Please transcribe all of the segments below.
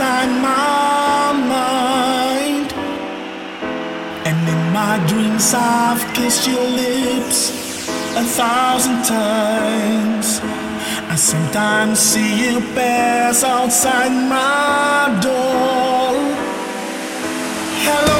inside my mind. And in my dreams, I've kissed your lips a thousand times. I sometimes see you pass outside my door. Hello.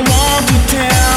I want to tell